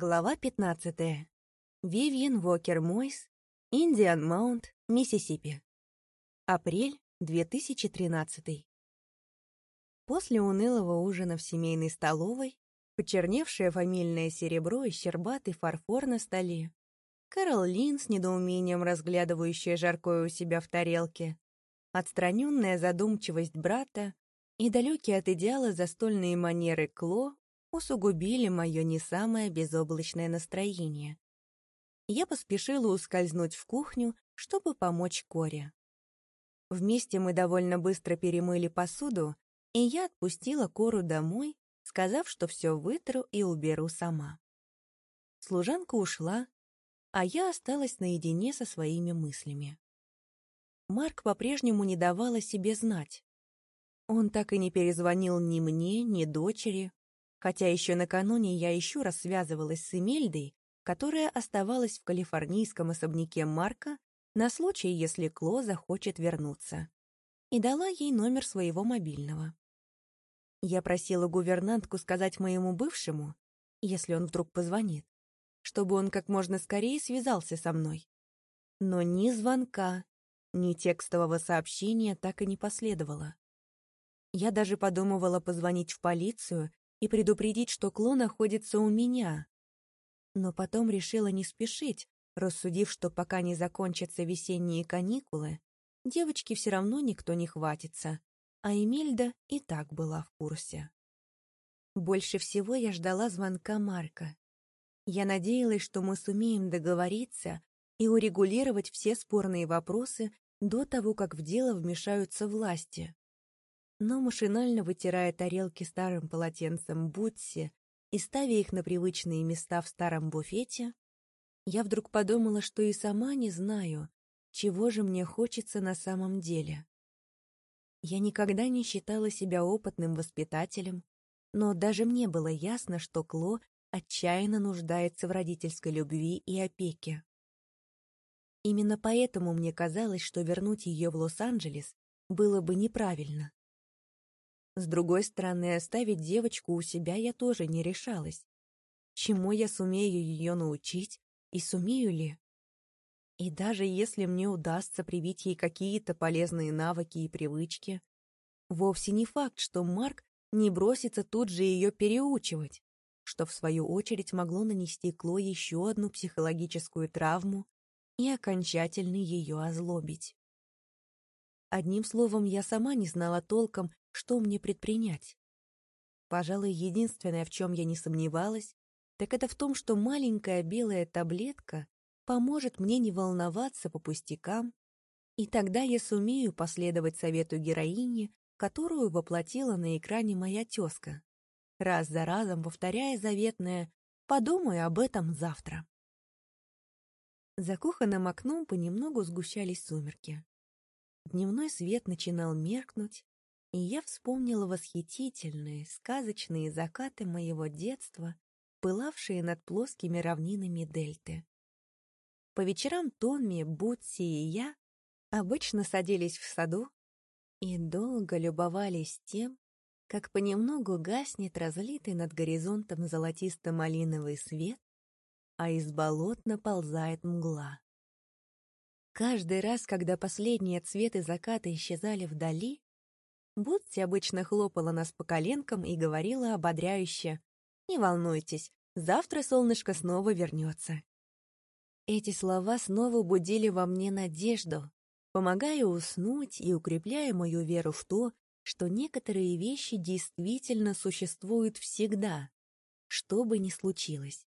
Глава 15. Вивьен Вокер Мойс, Индиан Маунт, Миссисипи. Апрель 2013. После унылого ужина в семейной столовой, почерневшее фамильное серебро и щербатый фарфор на столе, Кэрол Лин с недоумением разглядывающая жаркое у себя в тарелке, отстраненная задумчивость брата и далекие от идеала застольные манеры Кло усугубили мое не самое безоблачное настроение. Я поспешила ускользнуть в кухню, чтобы помочь Коре. Вместе мы довольно быстро перемыли посуду, и я отпустила Кору домой, сказав, что все вытру и уберу сама. Служанка ушла, а я осталась наедине со своими мыслями. Марк по-прежнему не давал о себе знать. Он так и не перезвонил ни мне, ни дочери, хотя еще накануне я еще раз связывалась с Эмельдой, которая оставалась в калифорнийском особняке Марка на случай, если Кло захочет вернуться, и дала ей номер своего мобильного. Я просила гувернантку сказать моему бывшему, если он вдруг позвонит, чтобы он как можно скорее связался со мной. Но ни звонка, ни текстового сообщения так и не последовало. Я даже подумывала позвонить в полицию и предупредить, что Кло находится у меня. Но потом решила не спешить, рассудив, что пока не закончатся весенние каникулы, девочки все равно никто не хватится, а Эмильда и так была в курсе. Больше всего я ждала звонка Марка. Я надеялась, что мы сумеем договориться и урегулировать все спорные вопросы до того, как в дело вмешаются власти но машинально вытирая тарелки старым полотенцем Бутси и ставя их на привычные места в старом буфете, я вдруг подумала, что и сама не знаю, чего же мне хочется на самом деле. Я никогда не считала себя опытным воспитателем, но даже мне было ясно, что Кло отчаянно нуждается в родительской любви и опеке. Именно поэтому мне казалось, что вернуть ее в Лос-Анджелес было бы неправильно. С другой стороны, оставить девочку у себя я тоже не решалась. Чему я сумею ее научить и сумею ли? И даже если мне удастся привить ей какие-то полезные навыки и привычки, вовсе не факт, что Марк не бросится тут же ее переучивать, что в свою очередь могло нанести Кло еще одну психологическую травму и окончательно ее озлобить. Одним словом, я сама не знала толком, что мне предпринять. Пожалуй, единственное, в чем я не сомневалась, так это в том, что маленькая белая таблетка поможет мне не волноваться по пустякам, и тогда я сумею последовать совету героини, которую воплотила на экране моя тезка, раз за разом повторяя заветное «подумаю об этом завтра». За кухонным окном понемногу сгущались сумерки. Дневной свет начинал меркнуть, и я вспомнила восхитительные, сказочные закаты моего детства, пылавшие над плоскими равнинами дельты. По вечерам Томми, Бутси и я обычно садились в саду и долго любовались тем, как понемногу гаснет разлитый над горизонтом золотисто-малиновый свет, а из болот наползает мгла. Каждый раз, когда последние цветы заката исчезали вдали, Бутси обычно хлопала нас по коленкам и говорила ободряюще «Не волнуйтесь, завтра солнышко снова вернется». Эти слова снова будили во мне надежду, помогая уснуть и укрепляя мою веру в то, что некоторые вещи действительно существуют всегда, что бы ни случилось.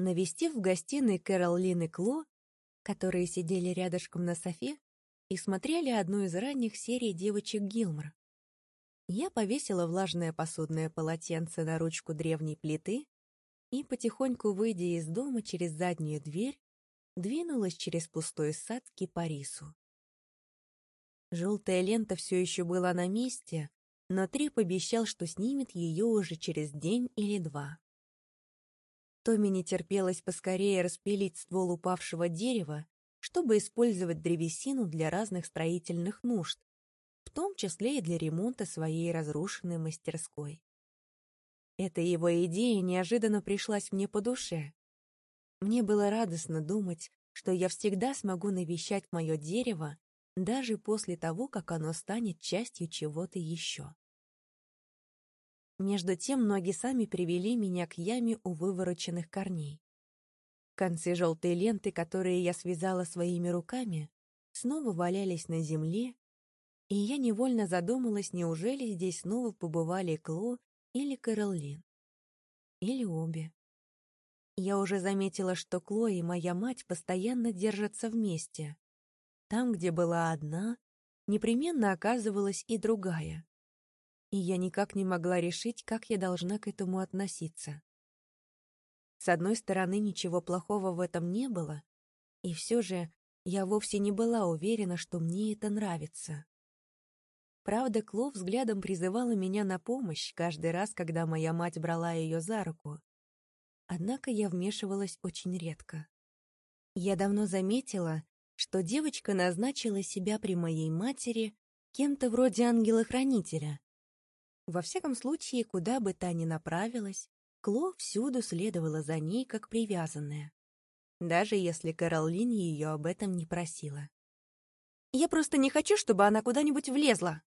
Навестив в гостиной Кэрол Лин и Кло, которые сидели рядышком на софе и смотрели одну из ранних серий девочек Гилмор. Я повесила влажное посудное полотенце на ручку древней плиты и, потихоньку выйдя из дома через заднюю дверь, двинулась через пустой сад к кипарису. Желтая лента все еще была на месте, но Трип обещал, что снимет ее уже через день или два. Томми не терпелось поскорее распилить ствол упавшего дерева, чтобы использовать древесину для разных строительных нужд, в том числе и для ремонта своей разрушенной мастерской. Эта его идея неожиданно пришлась мне по душе. Мне было радостно думать, что я всегда смогу навещать мое дерево, даже после того, как оно станет частью чего-то еще. Между тем ноги сами привели меня к яме у вывороченных корней. Концы желтой ленты, которые я связала своими руками, снова валялись на земле, и я невольно задумалась, неужели здесь снова побывали Кло или Кэролин. Или обе. Я уже заметила, что Кло и моя мать постоянно держатся вместе. Там, где была одна, непременно оказывалась и другая. И я никак не могла решить, как я должна к этому относиться. С одной стороны, ничего плохого в этом не было, и все же я вовсе не была уверена, что мне это нравится. Правда, Кло взглядом призывала меня на помощь каждый раз, когда моя мать брала ее за руку. Однако я вмешивалась очень редко. Я давно заметила, что девочка назначила себя при моей матери кем-то вроде ангела-хранителя. Во всяком случае, куда бы та ни направилась, Кло всюду следовала за ней, как привязанная. Даже если Каролин ее об этом не просила. «Я просто не хочу, чтобы она куда-нибудь влезла!»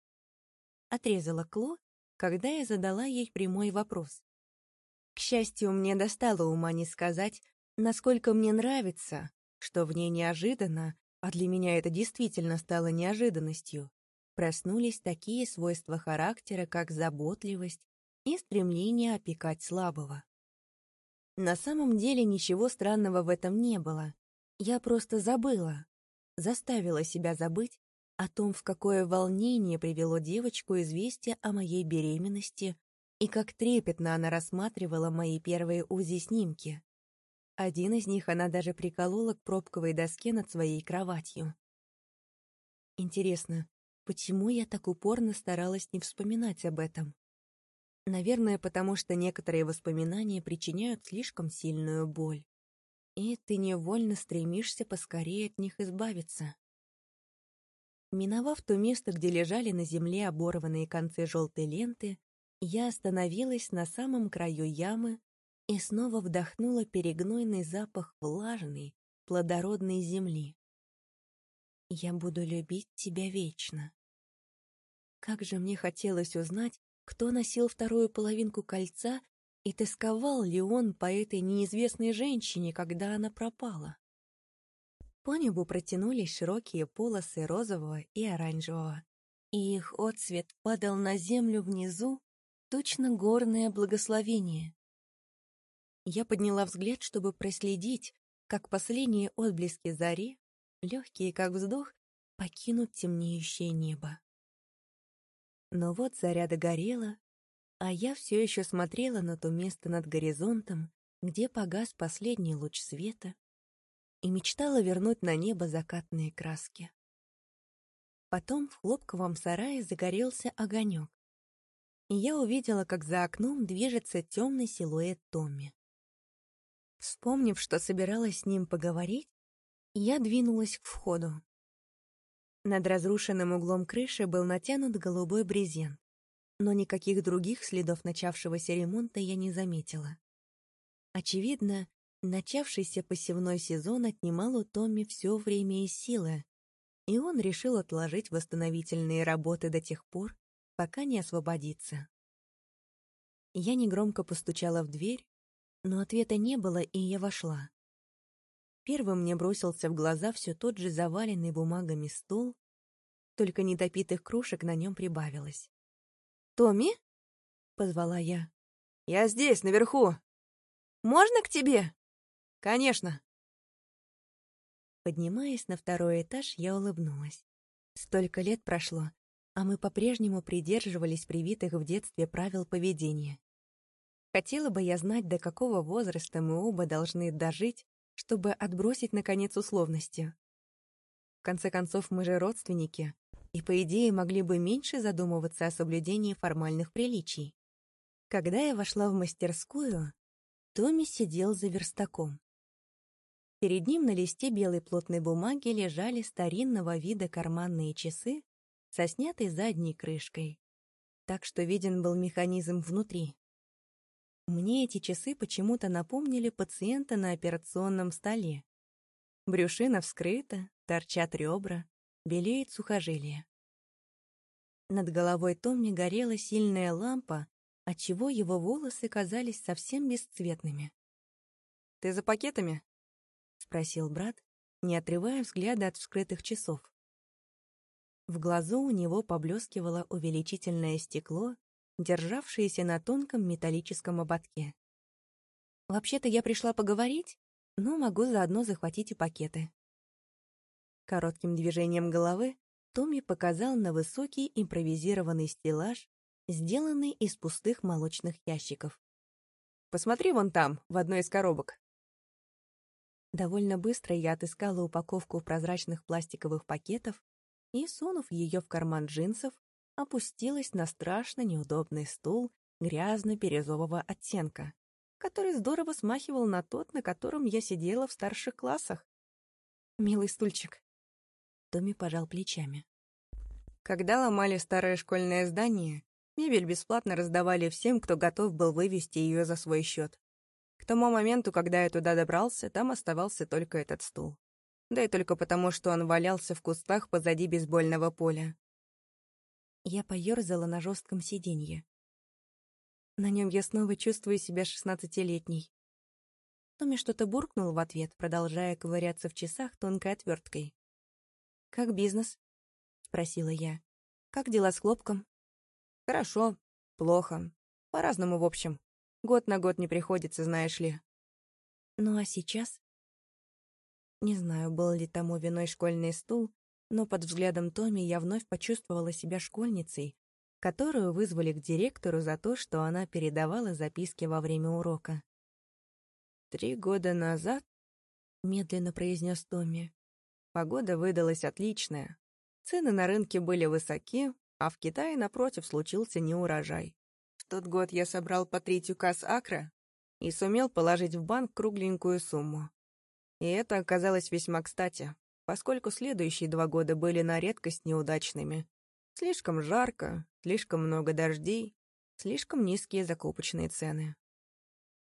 Отрезала Кло, когда я задала ей прямой вопрос. К счастью, мне достало ума не сказать, насколько мне нравится, что в ней неожиданно, а для меня это действительно стало неожиданностью, проснулись такие свойства характера, как заботливость и стремление опекать слабого. На самом деле ничего странного в этом не было. Я просто забыла, заставила себя забыть о том, в какое волнение привело девочку известие о моей беременности и как трепетно она рассматривала мои первые УЗИ-снимки. Один из них она даже приколола к пробковой доске над своей кроватью. Интересно, почему я так упорно старалась не вспоминать об этом? Наверное, потому что некоторые воспоминания причиняют слишком сильную боль. И ты невольно стремишься поскорее от них избавиться. Миновав то место, где лежали на земле оборванные концы желтой ленты, я остановилась на самом краю ямы и снова вдохнула перегнойный запах влажной, плодородной земли. Я буду любить тебя вечно. Как же мне хотелось узнать, кто носил вторую половинку кольца и тосковал ли он по этой неизвестной женщине, когда она пропала. По небу протянулись широкие полосы розового и оранжевого, и их отцвет падал на землю внизу, точно горное благословение. Я подняла взгляд, чтобы проследить, как последние отблески зари, легкие как вздох, покинут темнеющее небо. Но вот заря догорела, а я все еще смотрела на то место над горизонтом, где погас последний луч света, и мечтала вернуть на небо закатные краски. Потом в хлопковом сарае загорелся огонек, и я увидела, как за окном движется темный силуэт Томми. Вспомнив, что собиралась с ним поговорить, я двинулась к входу. Над разрушенным углом крыши был натянут голубой брезент, но никаких других следов начавшегося ремонта я не заметила. Очевидно, Начавшийся посевной сезон отнимал у Томми все время и силы, и он решил отложить восстановительные работы до тех пор, пока не освободится. Я негромко постучала в дверь, но ответа не было, и я вошла. Первым мне бросился в глаза все тот же заваленный бумагами стол, только недопитых кружек на нем прибавилось. «Томми?» — позвала я. «Я здесь, наверху!» «Можно к тебе?» «Конечно». Поднимаясь на второй этаж, я улыбнулась. Столько лет прошло, а мы по-прежнему придерживались привитых в детстве правил поведения. Хотела бы я знать, до какого возраста мы оба должны дожить, чтобы отбросить, наконец, условности. В конце концов, мы же родственники, и, по идее, могли бы меньше задумываться о соблюдении формальных приличий. Когда я вошла в мастерскую, Томми сидел за верстаком. Перед ним на листе белой плотной бумаги лежали старинного вида карманные часы со снятой задней крышкой, так что виден был механизм внутри. Мне эти часы почему-то напомнили пациента на операционном столе. Брюшина вскрыта, торчат ребра, белеет сухожилие. Над головой Томми горела сильная лампа, отчего его волосы казались совсем бесцветными. «Ты за пакетами?» — спросил брат, не отрывая взгляда от вскрытых часов. В глазу у него поблескивало увеличительное стекло, державшееся на тонком металлическом ободке. «Вообще-то я пришла поговорить, но могу заодно захватить и пакеты». Коротким движением головы Томми показал на высокий импровизированный стеллаж, сделанный из пустых молочных ящиков. «Посмотри вон там, в одной из коробок». Довольно быстро я отыскала упаковку прозрачных пластиковых пакетов и, сунув ее в карман джинсов, опустилась на страшно неудобный стул грязно-бирюзового оттенка, который здорово смахивал на тот, на котором я сидела в старших классах. «Милый стульчик», Томми пожал плечами. Когда ломали старое школьное здание, мебель бесплатно раздавали всем, кто готов был вывести ее за свой счет. К тому моменту, когда я туда добрался, там оставался только этот стул. Да и только потому, что он валялся в кустах позади бейсбольного поля. Я поёрзала на жестком сиденье. На нем я снова чувствую себя шестнадцатилетней. Томми что-то буркнул в ответ, продолжая ковыряться в часах тонкой отверткой. «Как бизнес?» — спросила я. «Как дела с хлопком?» «Хорошо, плохо. По-разному, в общем. Год на год не приходится, знаешь ли». «Ну а сейчас?» Не знаю, был ли тому виной школьный стул, но под взглядом Томи я вновь почувствовала себя школьницей, которую вызвали к директору за то, что она передавала записки во время урока. «Три года назад», — медленно произнес Томми, Погода выдалась отличная. Цены на рынке были высоки, а в Китае, напротив, случился неурожай. В тот год я собрал по три тюка акра и сумел положить в банк кругленькую сумму. И это оказалось весьма кстати, поскольку следующие два года были на редкость неудачными. Слишком жарко, слишком много дождей, слишком низкие закупочные цены.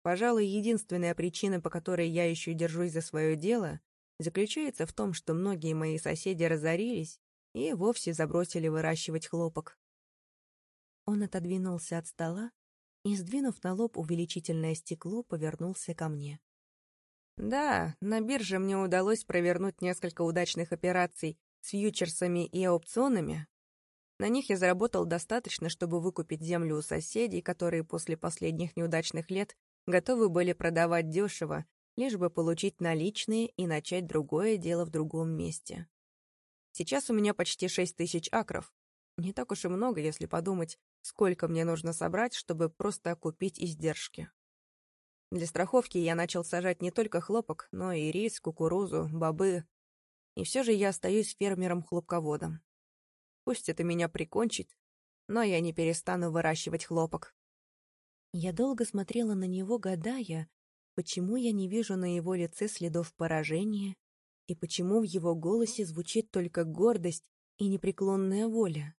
Пожалуй, единственная причина, по которой я еще держусь за свое дело, заключается в том, что многие мои соседи разорились и вовсе забросили выращивать хлопок. Он отодвинулся от стола и, сдвинув на лоб увеличительное стекло, повернулся ко мне. Да, на бирже мне удалось провернуть несколько удачных операций с фьючерсами и опционами. На них я заработал достаточно, чтобы выкупить землю у соседей, которые после последних неудачных лет готовы были продавать дешево лишь бы получить наличные и начать другое дело в другом месте. Сейчас у меня почти шесть тысяч акров. Не так уж и много, если подумать, сколько мне нужно собрать, чтобы просто окупить издержки. Для страховки я начал сажать не только хлопок, но и рис, кукурузу, бобы. И все же я остаюсь фермером-хлопководом. Пусть это меня прикончит, но я не перестану выращивать хлопок. Я долго смотрела на него, гадая, Почему я не вижу на его лице следов поражения? И почему в его голосе звучит только гордость и непреклонная воля?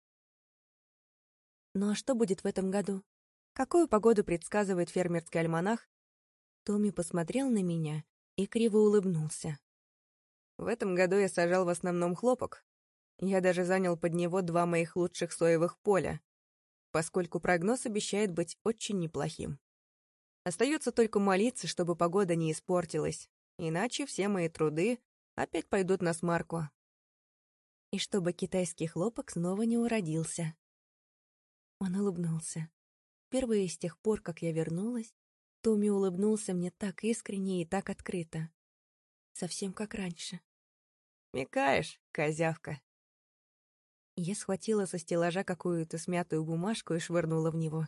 Ну а что будет в этом году? Какую погоду предсказывает фермерский альманах? Томми посмотрел на меня и криво улыбнулся. В этом году я сажал в основном хлопок. Я даже занял под него два моих лучших соевых поля, поскольку прогноз обещает быть очень неплохим. Остается только молиться, чтобы погода не испортилась, иначе все мои труды опять пойдут на смарку. И чтобы китайский хлопок снова не уродился. Он улыбнулся. Впервые с тех пор, как я вернулась, Томми улыбнулся мне так искренне и так открыто. Совсем как раньше. «Мекаешь, козявка!» Я схватила со стеллажа какую-то смятую бумажку и швырнула в него.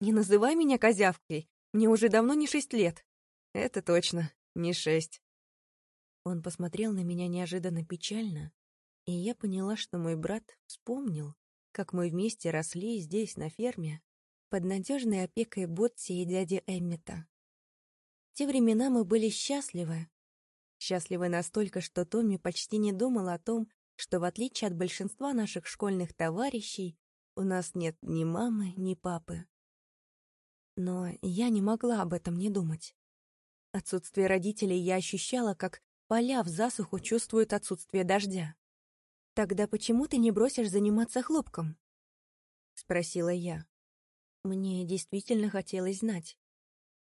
«Не называй меня козявкой! Мне уже давно не шесть лет. Это точно, не шесть. Он посмотрел на меня неожиданно печально, и я поняла, что мой брат вспомнил, как мы вместе росли здесь, на ферме, под надежной опекой Ботси и дяди Эммета. В те времена мы были счастливы. Счастливы настолько, что Томми почти не думал о том, что в отличие от большинства наших школьных товарищей, у нас нет ни мамы, ни папы. Но я не могла об этом не думать. Отсутствие родителей я ощущала, как поля в засуху чувствуют отсутствие дождя. «Тогда почему ты не бросишь заниматься хлопком?» — спросила я. Мне действительно хотелось знать.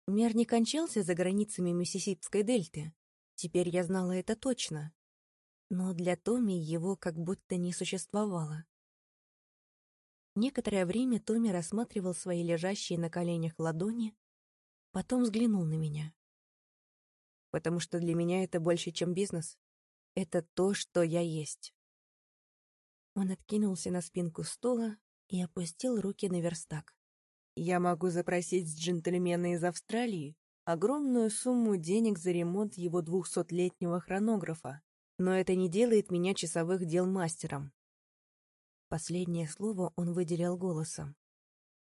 Мир не кончался за границами Миссисипской дельты. Теперь я знала это точно. Но для Томи его как будто не существовало. Некоторое время Томми рассматривал свои лежащие на коленях ладони, потом взглянул на меня. «Потому что для меня это больше, чем бизнес. Это то, что я есть». Он откинулся на спинку стула и опустил руки на верстак. «Я могу запросить с джентльмена из Австралии огромную сумму денег за ремонт его двухсотлетнего хронографа, но это не делает меня часовых дел мастером. Последнее слово он выделил голосом.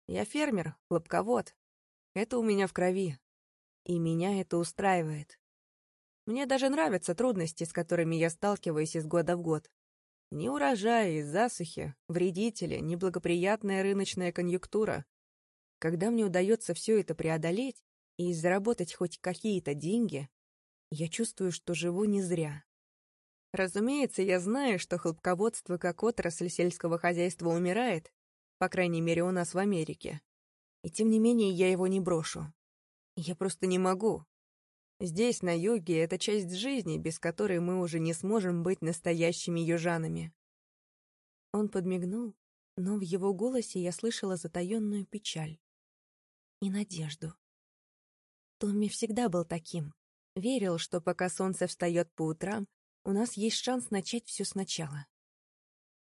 «Я фермер, хлопковод. Это у меня в крови. И меня это устраивает. Мне даже нравятся трудности, с которыми я сталкиваюсь из года в год. Ни урожаи, засухи, вредители, неблагоприятная рыночная конъюнктура. Когда мне удается все это преодолеть и заработать хоть какие-то деньги, я чувствую, что живу не зря. Разумеется, я знаю, что хлопководство как отрасль сельского хозяйства умирает, по крайней мере, у нас в Америке. И тем не менее я его не брошу. Я просто не могу. Здесь, на юге, это часть жизни, без которой мы уже не сможем быть настоящими южанами. Он подмигнул, но в его голосе я слышала затаённую печаль и надежду. Томми всегда был таким. Верил, что пока солнце встает по утрам, у нас есть шанс начать все сначала.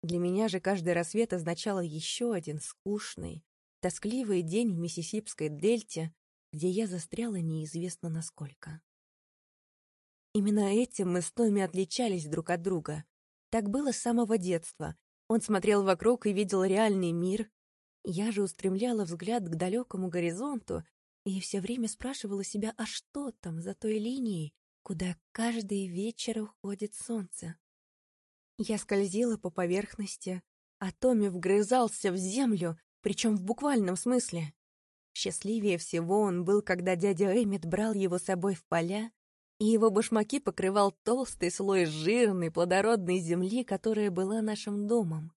Для меня же каждый рассвет означало еще один скучный, тоскливый день в Миссисипской дельте, где я застряла неизвестно насколько. Именно этим мы с Томми отличались друг от друга. Так было с самого детства. Он смотрел вокруг и видел реальный мир. Я же устремляла взгляд к далекому горизонту и все время спрашивала себя, а что там за той линией, куда каждый вечер уходит солнце. Я скользила по поверхности, а Томми вгрызался в землю, причем в буквальном смысле. Счастливее всего он был, когда дядя Эммет брал его с собой в поля, и его башмаки покрывал толстый слой жирной, плодородной земли, которая была нашим домом.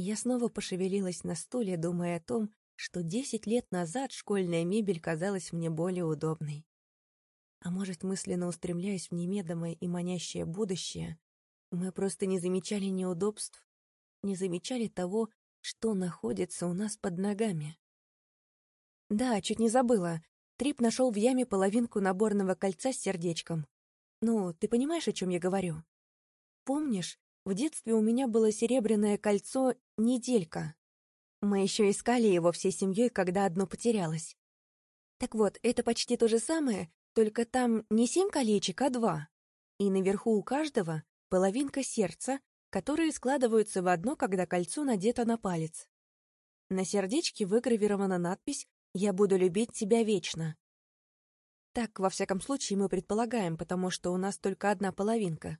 Я снова пошевелилась на стуле, думая о том, что десять лет назад школьная мебель казалась мне более удобной. А может, мысленно устремляясь в немедомое и манящее будущее, мы просто не замечали неудобств, не замечали того, что находится у нас под ногами. Да, чуть не забыла. Трип нашел в яме половинку наборного кольца с сердечком. Ну, ты понимаешь, о чем я говорю? Помнишь, в детстве у меня было серебряное кольцо «Неделька». Мы еще искали его всей семьей, когда одно потерялось. Так вот, это почти то же самое, только там не семь колечек, а два. И наверху у каждого половинка сердца, которые складываются в одно, когда кольцо надето на палец. На сердечке выгравирована надпись «Я буду любить тебя вечно». Так, во всяком случае, мы предполагаем, потому что у нас только одна половинка.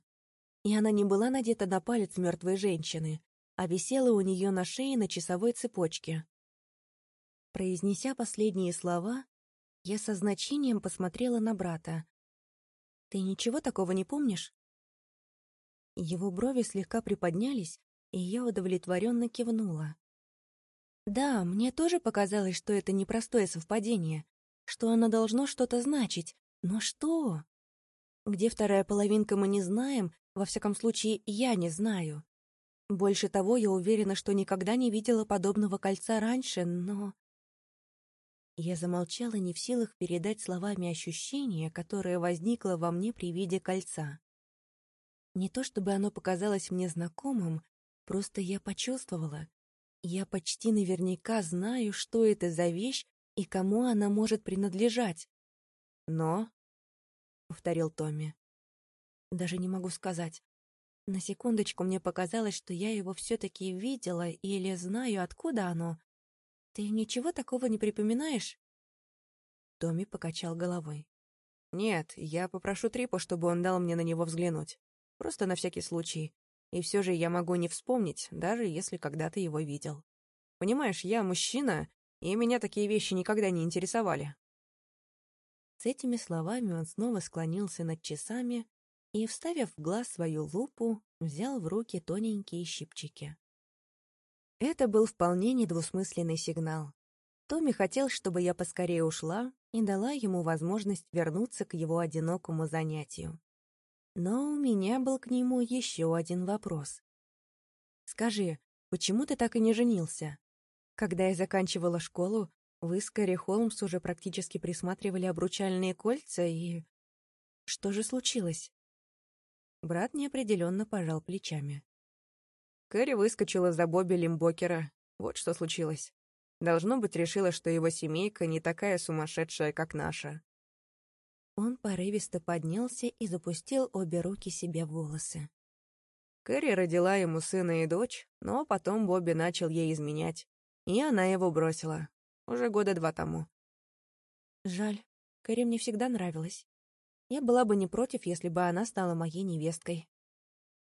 И она не была надета на палец мертвой женщины, а висела у нее на шее на часовой цепочке. Произнеся последние слова, я со значением посмотрела на брата. «Ты ничего такого не помнишь?» Его брови слегка приподнялись, и я удовлетворенно кивнула. «Да, мне тоже показалось, что это непростое совпадение, что оно должно что-то значить, но что? Где вторая половинка мы не знаем, во всяком случае, я не знаю. Больше того, я уверена, что никогда не видела подобного кольца раньше, но... Я замолчала, не в силах передать словами ощущение, которое возникло во мне при виде кольца. Не то чтобы оно показалось мне знакомым, просто я почувствовала. Я почти наверняка знаю, что это за вещь и кому она может принадлежать. «Но...» — повторил Томми. «Даже не могу сказать. На секундочку мне показалось, что я его все-таки видела или знаю, откуда оно, «Ты ничего такого не припоминаешь?» Томми покачал головой. «Нет, я попрошу Трипа, чтобы он дал мне на него взглянуть. Просто на всякий случай. И все же я могу не вспомнить, даже если когда-то его видел. Понимаешь, я мужчина, и меня такие вещи никогда не интересовали. С этими словами он снова склонился над часами и, вставив в глаз свою лупу, взял в руки тоненькие щипчики. Это был вполне недвусмысленный сигнал. Томми хотел, чтобы я поскорее ушла и дала ему возможность вернуться к его одинокому занятию. Но у меня был к нему еще один вопрос. «Скажи, почему ты так и не женился? Когда я заканчивала школу, вы с Кэрри Холмс уже практически присматривали обручальные кольца и... Что же случилось?» Брат неопределенно пожал плечами. Кэрри выскочила за Бобби Лимбокера. Вот что случилось. Должно быть, решила, что его семейка не такая сумасшедшая, как наша. Он порывисто поднялся и запустил обе руки себе в волосы. Кэрри родила ему сына и дочь, но потом Бобби начал ей изменять, и она его бросила. Уже года два тому. Жаль, Кэрри мне всегда нравилась. Я была бы не против, если бы она стала моей невесткой.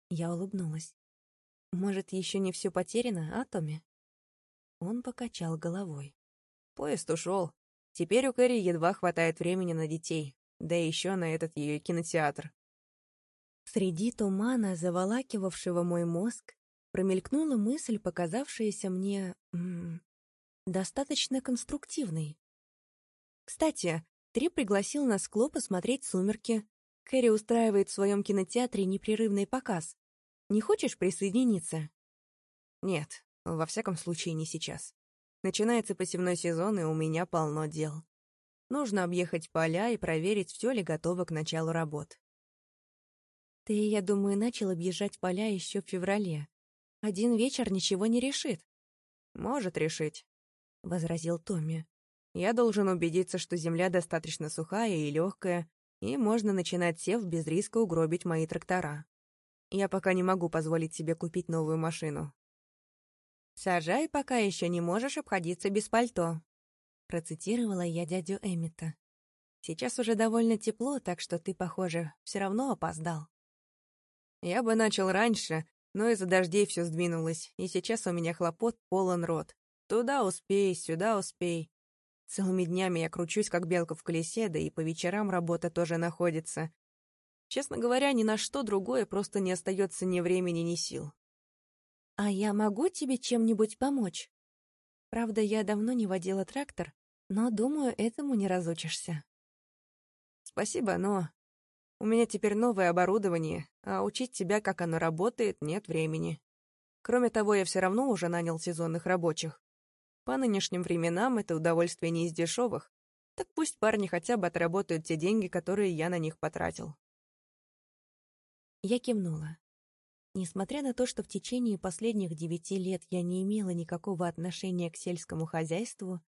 Я улыбнулась. Может, еще не все потеряно, а, Томми? Он покачал головой. Поезд ушел. Теперь у Кэрри едва хватает времени на детей, да еще на этот ее кинотеатр. Среди тумана, заволакивавшего мой мозг, промелькнула мысль, показавшаяся мне... М -м, достаточно конструктивной. Кстати, Три пригласил нас клуб посмотреть «Сумерки». Кэрри устраивает в своем кинотеатре непрерывный показ. Не хочешь присоединиться? Нет, во всяком случае не сейчас. Начинается посевной сезон, и у меня полно дел. Нужно объехать поля и проверить, все ли готово к началу работ. Ты, я думаю, начал объезжать поля еще в феврале. Один вечер ничего не решит. Может решить, — возразил Томми. Я должен убедиться, что земля достаточно сухая и легкая, и можно начинать сев без риска угробить мои трактора. Я пока не могу позволить себе купить новую машину. «Сажай, пока еще не можешь обходиться без пальто», — процитировала я дядю Эмита. «Сейчас уже довольно тепло, так что ты, похоже, все равно опоздал». Я бы начал раньше, но из-за дождей все сдвинулось, и сейчас у меня хлопот полон рот. Туда успей, сюда успей. Целыми днями я кручусь, как белка в колесе, да и по вечерам работа тоже находится. Честно говоря, ни на что другое просто не остается ни времени, ни сил. «А я могу тебе чем-нибудь помочь? Правда, я давно не водила трактор, но, думаю, этому не разучишься». «Спасибо, но у меня теперь новое оборудование, а учить тебя, как оно работает, нет времени. Кроме того, я все равно уже нанял сезонных рабочих. По нынешним временам это удовольствие не из дешевых, так пусть парни хотя бы отработают те деньги, которые я на них потратил. Я кивнула. Несмотря на то, что в течение последних девяти лет я не имела никакого отношения к сельскому хозяйству,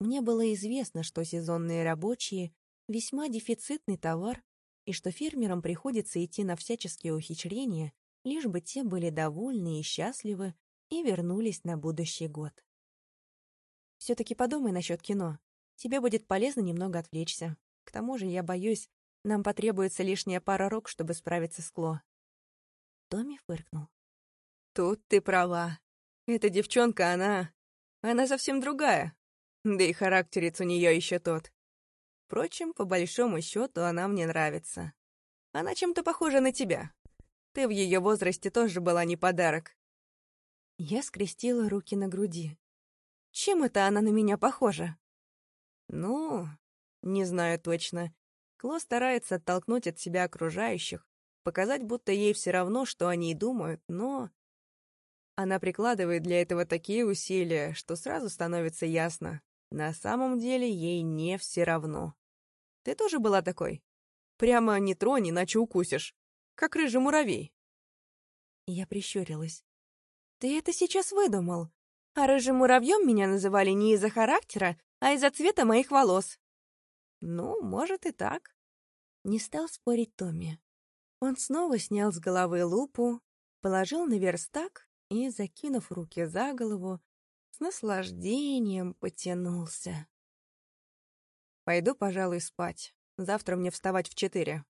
мне было известно, что сезонные рабочие — весьма дефицитный товар, и что фермерам приходится идти на всяческие ухищрения, лишь бы те были довольны и счастливы и вернулись на будущий год. Все-таки подумай насчет кино. Тебе будет полезно немного отвлечься. К тому же, я боюсь, нам потребуется лишняя пара рук, чтобы справиться с Кло. Томми фыркнул. Тут ты права. Эта девчонка, она... Она совсем другая. Да и характерец у нее еще тот. Впрочем, по большому счету, она мне нравится. Она чем-то похожа на тебя. Ты в ее возрасте тоже была не подарок. Я скрестила руки на груди. Чем это она на меня похожа? Ну, не знаю точно. Кло старается оттолкнуть от себя окружающих, показать, будто ей все равно, что они и думают, но... Она прикладывает для этого такие усилия, что сразу становится ясно. На самом деле ей не все равно. Ты тоже была такой? Прямо не тронь, иначе укусишь. Как рыжий муравей. Я прищурилась. Ты это сейчас выдумал. А рыжим муравьем меня называли не из-за характера, а из-за цвета моих волос. Ну, может и так. Не стал спорить Томми. Он снова снял с головы лупу, положил на верстак и, закинув руки за голову, с наслаждением потянулся. Пойду, пожалуй, спать. Завтра мне вставать в четыре.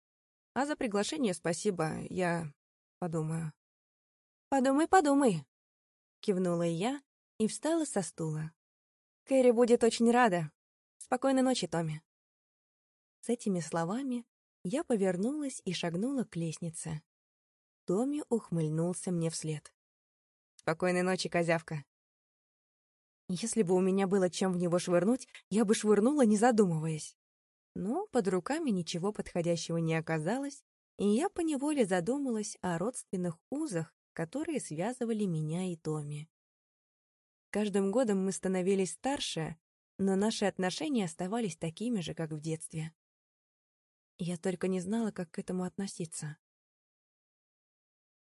А за приглашение спасибо, я подумаю. «Подумай, подумай», — кивнула я и встала со стула. Кэрри будет очень рада. Спокойной ночи, Томми. С этими словами я повернулась и шагнула к лестнице. Томми ухмыльнулся мне вслед. «Спокойной ночи, козявка». Если бы у меня было чем в него швырнуть, я бы швырнула, не задумываясь. Но под руками ничего подходящего не оказалось, и я поневоле задумалась о родственных узах, которые связывали меня и Томми. Каждым годом мы становились старше, но наши отношения оставались такими же, как в детстве. Я только не знала, как к этому относиться.